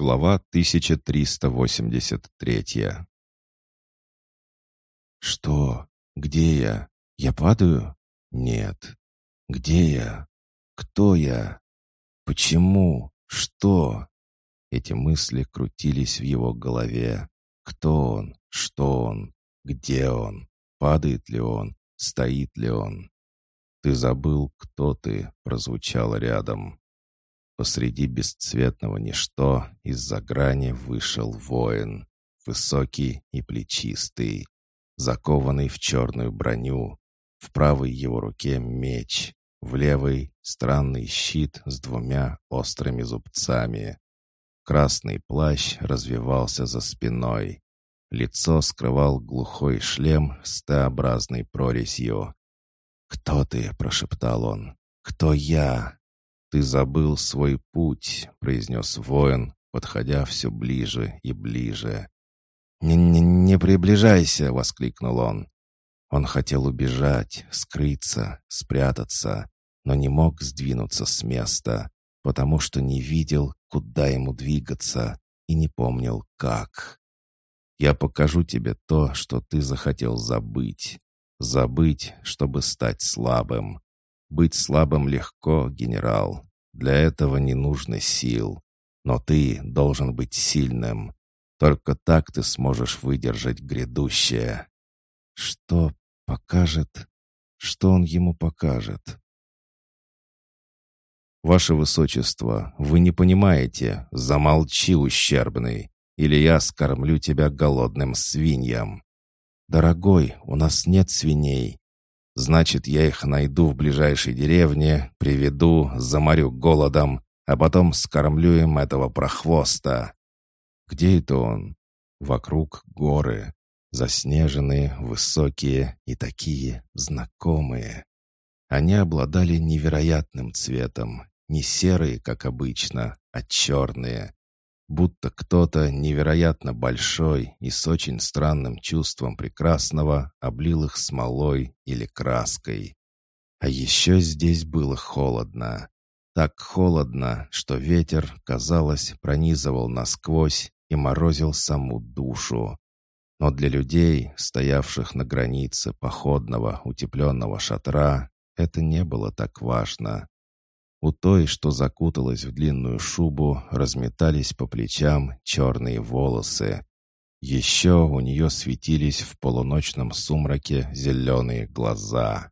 Глава 1383 «Что? Где я? Я падаю? Нет. Где я? Кто я? Почему? Что?» Эти мысли крутились в его голове. Кто он? Что он? Где он? Падает ли он? Стоит ли он? «Ты забыл, кто ты?» — прозвучало рядом. Посреди бесцветного ничто из-за грани вышел воин, высокий и плечистый, закованный в черную броню. В правой его руке меч, в левой — странный щит с двумя острыми зубцами. Красный плащ развивался за спиной. Лицо скрывал глухой шлем с Т-образной прорезью. «Кто ты?» — прошептал он. «Кто я?» «Ты забыл свой путь», — произнес воин, подходя все ближе и ближе. «Не, не, не приближайся!» — воскликнул он. Он хотел убежать, скрыться, спрятаться, но не мог сдвинуться с места, потому что не видел, куда ему двигаться, и не помнил, как. «Я покажу тебе то, что ты захотел забыть. Забыть, чтобы стать слабым. Быть слабым легко, генерал. Для этого не нужно сил. Но ты должен быть сильным. Только так ты сможешь выдержать грядущее. Что покажет? Что он ему покажет? «Ваше Высочество, вы не понимаете. Замолчи, ущербный, или я скормлю тебя голодным свиньям». «Дорогой, у нас нет свиней. Значит, я их найду в ближайшей деревне, приведу, заморю голодом, а потом скормлю им этого прохвоста. Где это он? Вокруг горы, заснеженные, высокие и такие знакомые. Они обладали невероятным цветом, не серые, как обычно, а черные, будто кто-то невероятно большой и с очень странным чувством прекрасного облил их смолой или краской. А еще здесь было холодно. Так холодно, что ветер, казалось, пронизывал насквозь и морозил саму душу. Но для людей, стоявших на границе походного утепленного шатра, это не было так важно. У той, что закуталась в длинную шубу, разметались по плечам черные волосы. Еще у нее светились в полуночном сумраке зеленые глаза.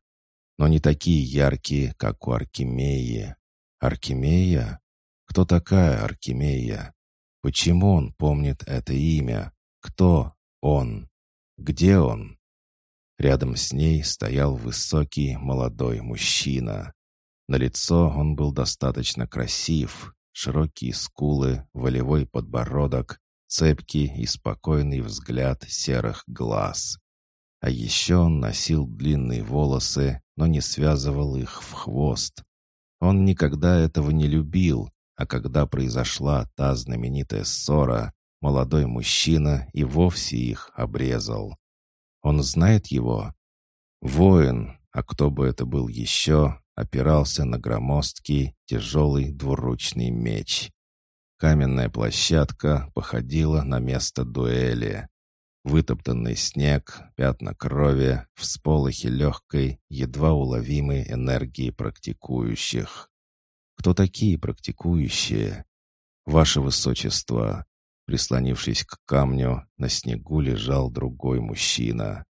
Но не такие яркие, как у Аркемии. Аркемия? Кто такая Аркемия? Почему он помнит это имя? Кто он? Где он? Рядом с ней стоял высокий молодой мужчина. На лицо он был достаточно красив. Широкие скулы, волевой подбородок, цепкий и спокойный взгляд серых глаз. А еще он носил длинные волосы, но не связывал их в хвост. Он никогда этого не любил, а когда произошла та знаменитая ссора, молодой мужчина и вовсе их обрезал. Он знает его? Воин, а кто бы это был еще, опирался на громоздкий, тяжелый двуручный меч. Каменная площадка походила на место дуэли. Вытоптанный снег, пятна крови, всполохи легкой, едва уловимой энергии практикующих. Кто такие практикующие? Ваше Высочество, прислонившись к камню, на снегу лежал другой мужчина.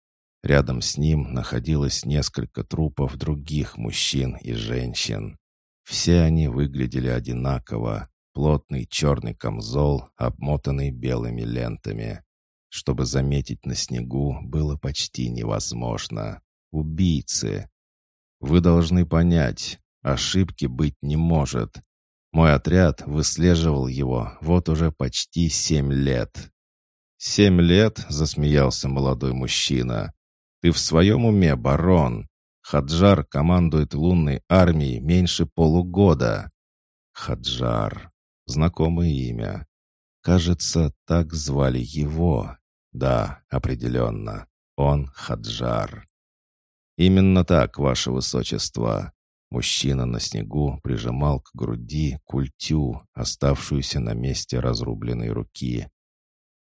Рядом с ним находилось несколько трупов других мужчин и женщин. Все они выглядели одинаково. Плотный черный камзол, обмотанный белыми лентами. Чтобы заметить на снегу, было почти невозможно. Убийцы. Вы должны понять, ошибки быть не может. Мой отряд выслеживал его вот уже почти семь лет. «Семь лет?» — засмеялся молодой мужчина. Ты в своем уме, барон? Хаджар командует лунной армией меньше полугода. Хаджар. Знакомое имя. Кажется, так звали его. Да, определенно. Он Хаджар. Именно так, ваше высочество. Мужчина на снегу прижимал к груди культю, оставшуюся на месте разрубленной руки.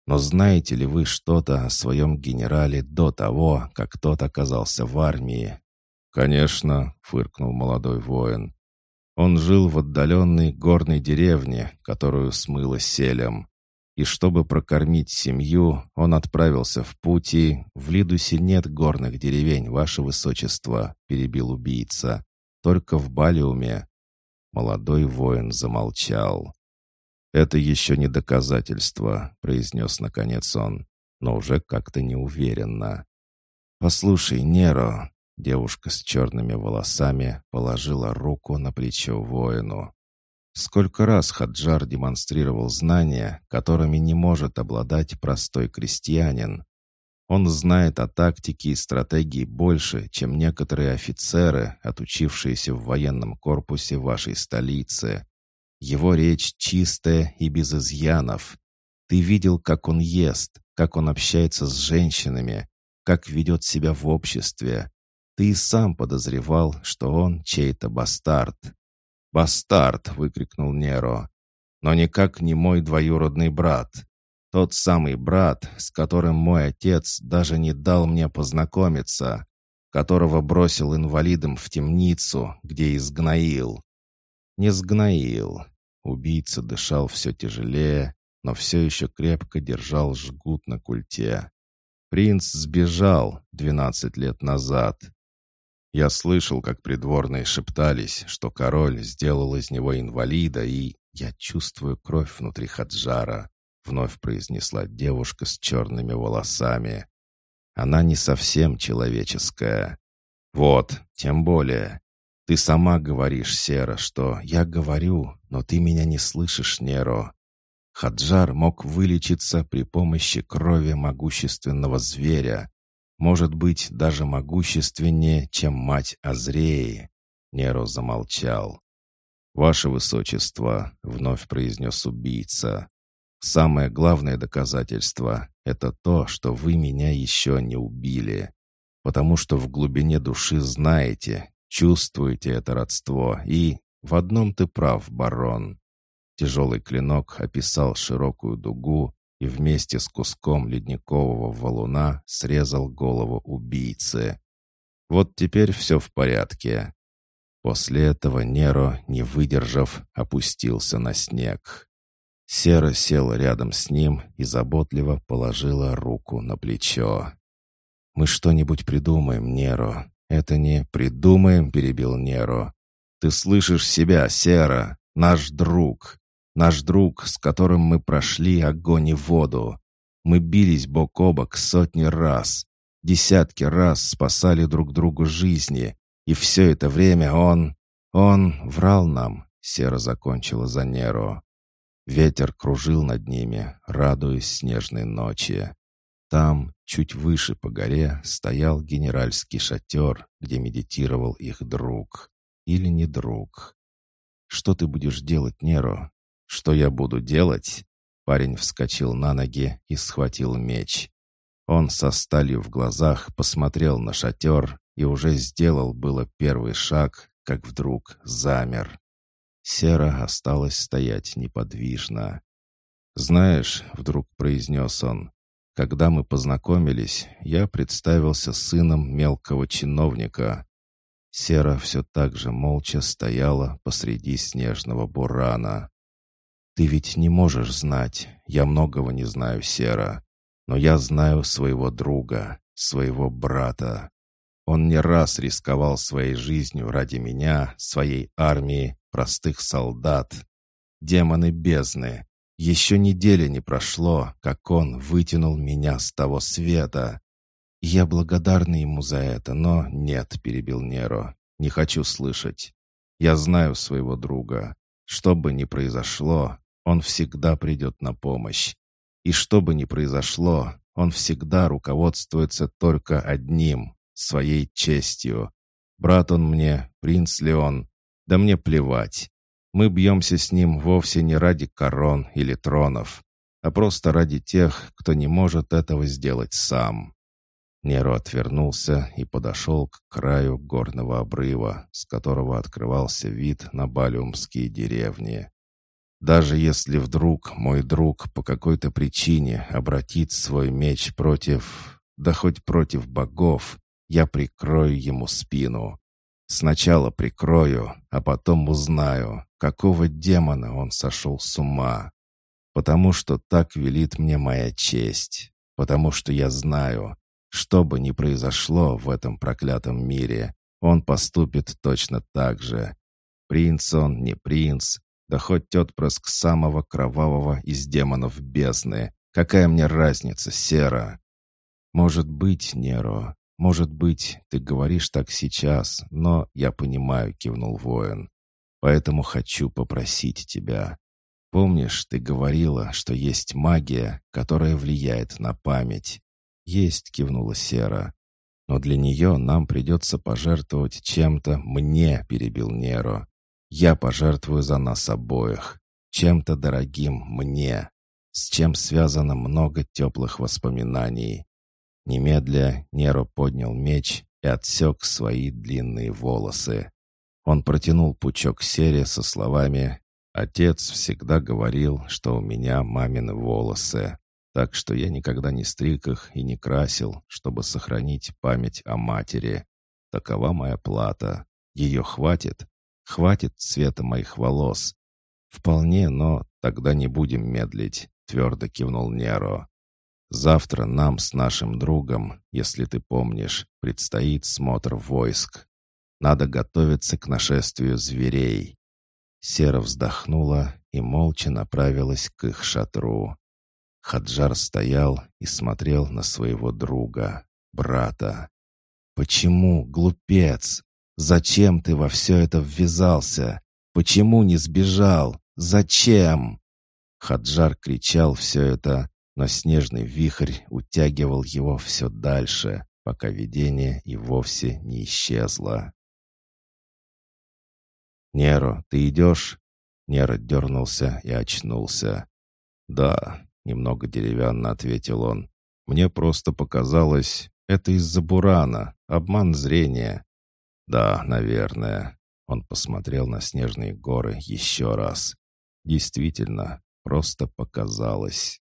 Но знаете ли вы что-то о своем генерале до того, как тот оказался в армии? «Конечно», — фыркнул молодой воин. Он жил в отдаленной горной деревне, которую смыло селем. И чтобы прокормить семью, он отправился в путь и... «В Лидусе нет горных деревень, ваше высочество», — перебил убийца. «Только в Балиуме». Молодой воин замолчал. «Это еще не доказательство», — произнес наконец он, но уже как-то неуверенно. «Послушай, Неро», — девушка с черными волосами положила руку на плечо воину. Сколько раз Хаджар демонстрировал знания, которыми не может обладать простой крестьянин. Он знает о тактике и стратегии больше, чем некоторые офицеры, отучившиеся в военном корпусе вашей столицы. Его речь чистая и без изъянов. Ты видел, как он ест, как он общается с женщинами, как ведет себя в обществе. Ты и сам подозревал, что он чей-то бастард. «Бастард!» — выкрикнул Неро. «Но никак не мой двоюродный брат. Тот самый брат, с которым мой отец даже не дал мне познакомиться, которого бросил инвалидом в темницу, где изгноил. Не сгноил. Убийца дышал все тяжелее, но все еще крепко держал жгут на культе. Принц сбежал двенадцать лет назад, я слышал, как придворные шептались, что король сделал из него инвалида, и я чувствую кровь внутри Хаджара, вновь произнесла девушка с черными волосами. Она не совсем человеческая. Вот, тем более. Ты сама говоришь, Сера, что я говорю, но ты меня не слышишь, Неро. Хаджар мог вылечиться при помощи крови могущественного зверя, может быть, даже могущественнее, чем мать Азреи. Неро замолчал. «Ваше Высочество», — вновь произнес убийца, — «самое главное доказательство — это то, что вы меня еще не убили, потому что в глубине души знаете, чувствуете это родство, и в одном ты прав, барон». Тяжелый клинок описал широкую дугу, и вместе с куском ледникового валуна срезал голову убийцы. Вот теперь все в порядке. После этого Неро, не выдержав, опустился на снег. Сера села рядом с ним и заботливо положила руку на плечо. «Мы что-нибудь придумаем, Неро. Это не придумаем», — перебил Неро. «Ты слышишь себя, Сера, наш друг. Наш друг, с которым мы прошли огонь и воду. Мы бились бок о бок сотни раз. Десятки раз спасали друг другу жизни. И все это время он... Он врал нам, Сера закончила за Неро. Ветер кружил над ними, радуясь снежной ночи. Там, чуть выше по горе, стоял генеральский шатер, где медитировал их друг. Или не друг. «Что ты будешь делать, Неро?» «Что я буду делать?» Парень вскочил на ноги и схватил меч. Он со сталью в глазах посмотрел на шатер и уже сделал было первый шаг, как вдруг замер. Сера осталась стоять неподвижно. «Знаешь», — вдруг произнес он, — «когда мы познакомились, я представился сыном мелкого чиновника». Сера все так же молча стояла посреди снежного бурана. «Ты ведь не можешь знать. Я многого не знаю, Сера. Но я знаю своего друга, своего брата. Он не раз рисковал своей жизнью ради меня, своей армии, простых солдат. Демоны бездны. Еще недели не прошло, как он вытянул меня с того света. Я благодарна ему за это, но нет, перебил Неро. Не хочу слышать. Я знаю своего друга. Что бы ни произошло, он всегда придет на помощь. И что бы ни произошло, он всегда руководствуется только одним — своей честью. Брат он мне, принц ли он, да мне плевать. Мы бьемся с ним вовсе не ради корон или тронов, а просто ради тех, кто не может этого сделать сам. Неро отвернулся и подошел к краю горного обрыва, с которого открывался вид на балиумские деревни. Даже если вдруг мой друг по какой-то причине обратит свой меч против... да хоть против богов, я прикрою ему спину. Сначала прикрою, а потом узнаю, какого демона он сошел с ума. Потому что так велит мне моя честь. Потому что я знаю, что бы ни произошло в этом проклятом мире, он поступит точно так же. Принц он, не принц, да хоть отпрыск самого кровавого из демонов бездны. Какая мне разница, Сера? Может быть, Неро, может быть, ты говоришь так сейчас, но я понимаю, кивнул воин. Поэтому хочу попросить тебя. Помнишь, ты говорила, что есть магия, которая влияет на память? «Есть», — кивнула Сера. «Но для нее нам придется пожертвовать чем-то мне», — перебил Неро. «Я пожертвую за нас обоих. Чем-то дорогим мне, с чем связано много теплых воспоминаний». Немедля Неро поднял меч и отсек свои длинные волосы. Он протянул пучок сере со словами «Отец всегда говорил, что у меня мамины волосы так что я никогда не стриг их и не красил, чтобы сохранить память о матери. Такова моя плата. Ее хватит? Хватит цвета моих волос? Вполне, но тогда не будем медлить, твердо кивнул Неро. Завтра нам с нашим другом, если ты помнишь, предстоит смотр войск. Надо готовиться к нашествию зверей. Сера вздохнула и молча направилась к их шатру. Хаджар стоял и смотрел на своего друга, брата. «Почему, глупец? Зачем ты во все это ввязался? Почему не сбежал? Зачем?» Хаджар кричал все это, но снежный вихрь утягивал его все дальше, пока видение и вовсе не исчезло. «Неро, ты идешь?» Неро дернулся и очнулся. «Да, Немного деревянно ответил он. «Мне просто показалось, это из-за бурана, обман зрения». «Да, наверное». Он посмотрел на снежные горы еще раз. «Действительно, просто показалось».